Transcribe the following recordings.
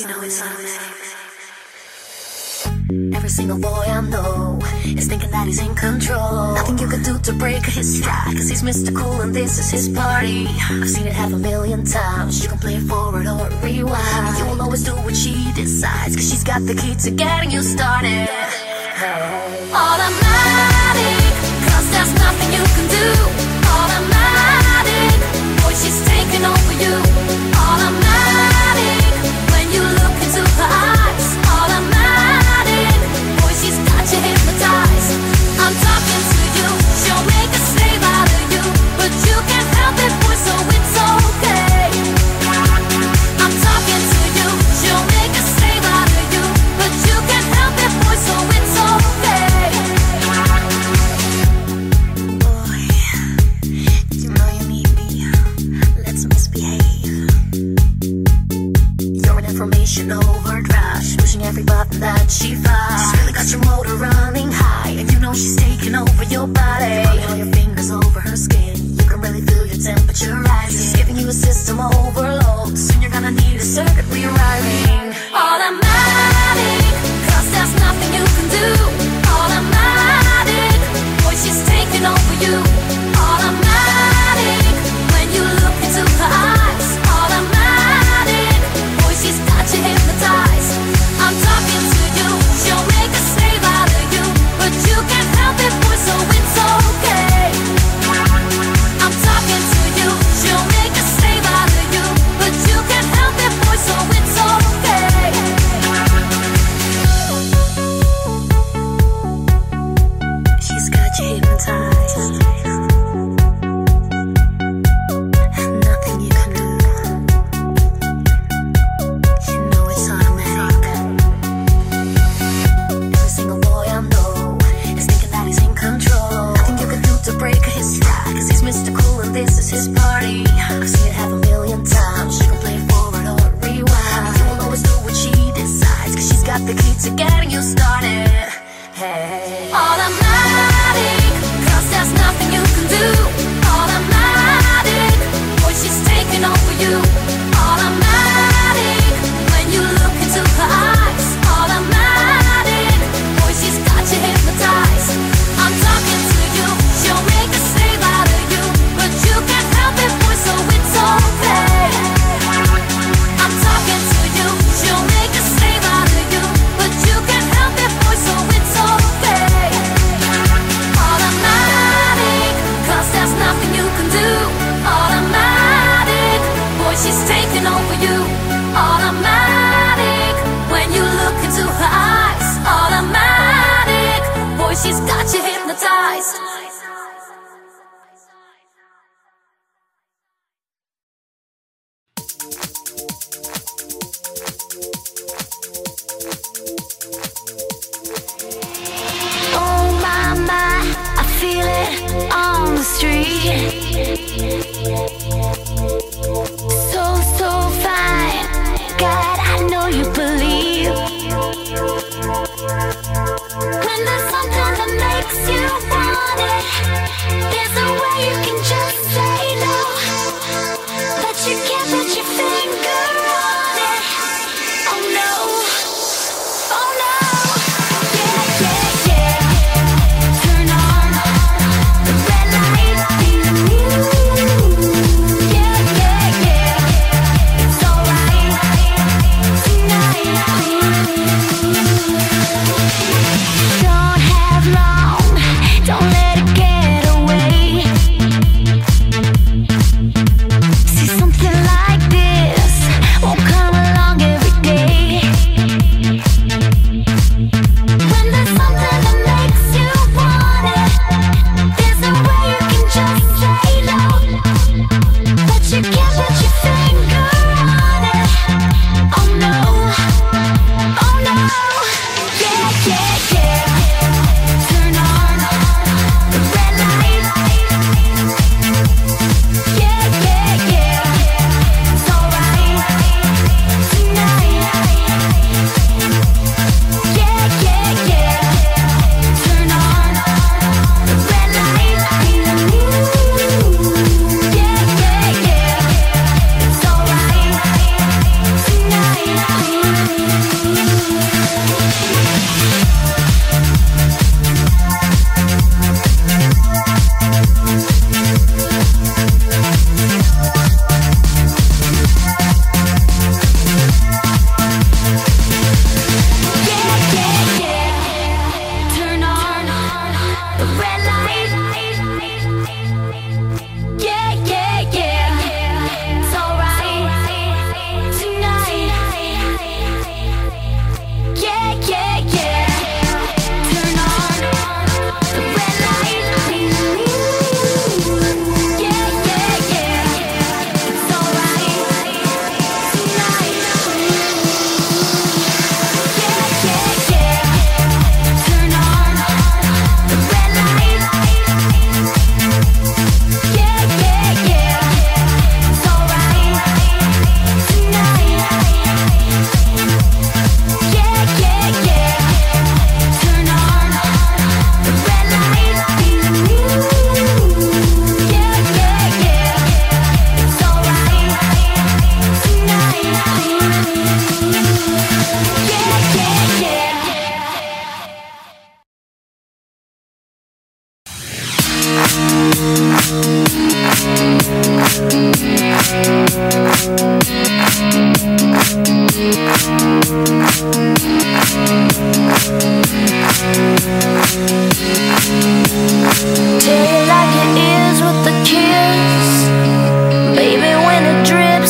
you know it's on. Every single boy I know is thinking that he's in control. Nothing you can do to break his stride, cause he's Mr. Cool and this is his party. I've seen it half a million times. You can play it forward or rewind. You will always do what she decides, cause she's got the key to getting you started. Automatic, cause there's nothing you can do. His party. Don't let it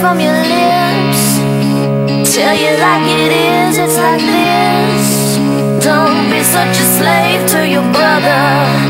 from your lips. Tell you like it is, it's like this. Don't be such a slave to your brother.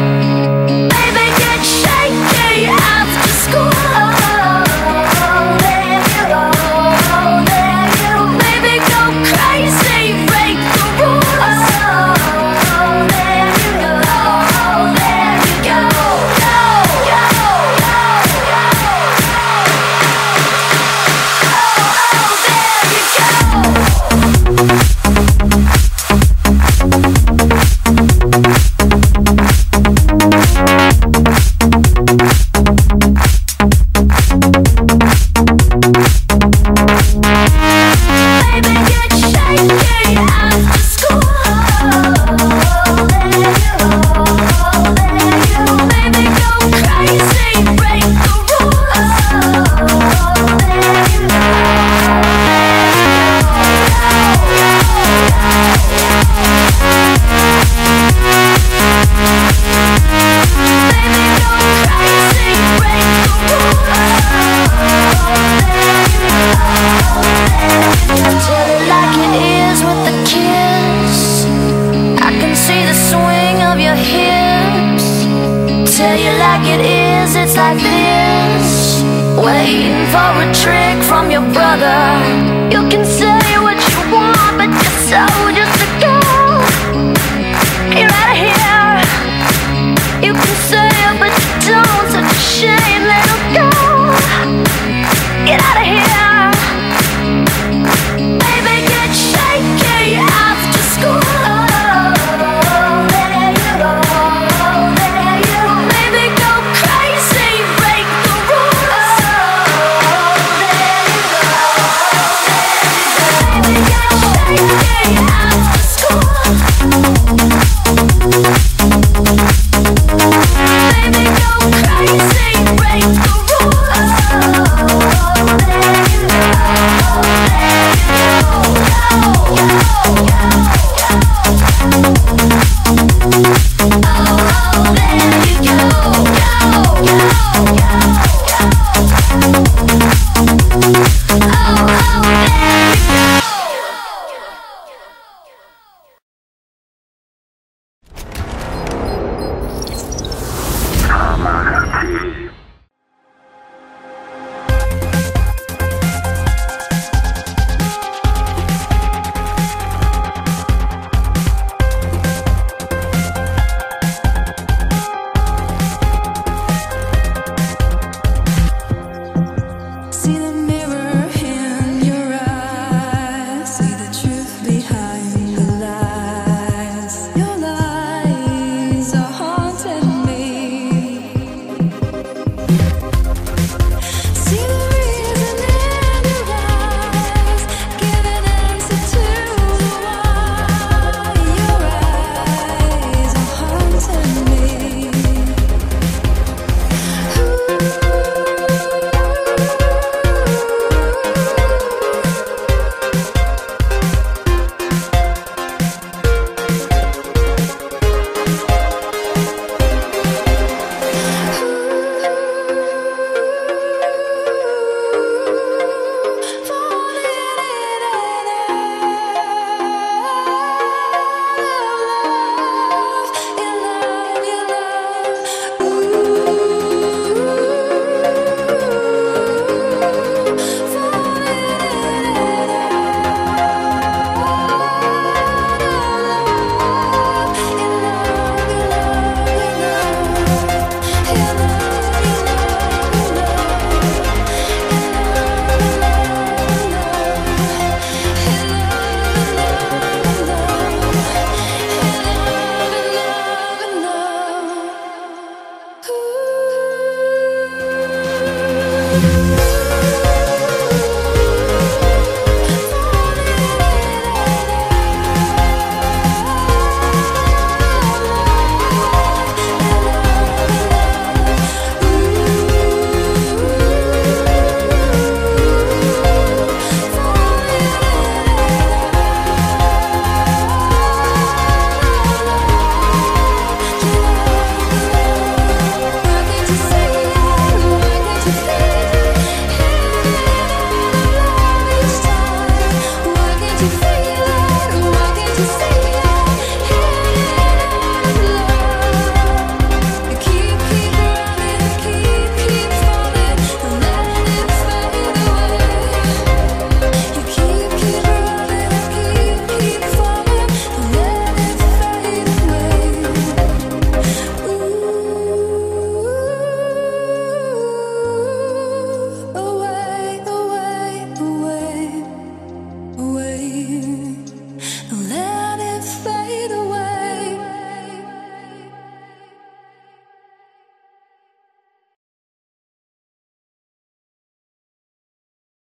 tell you like it is, it's like this. Waiting for a trick from your brother. You can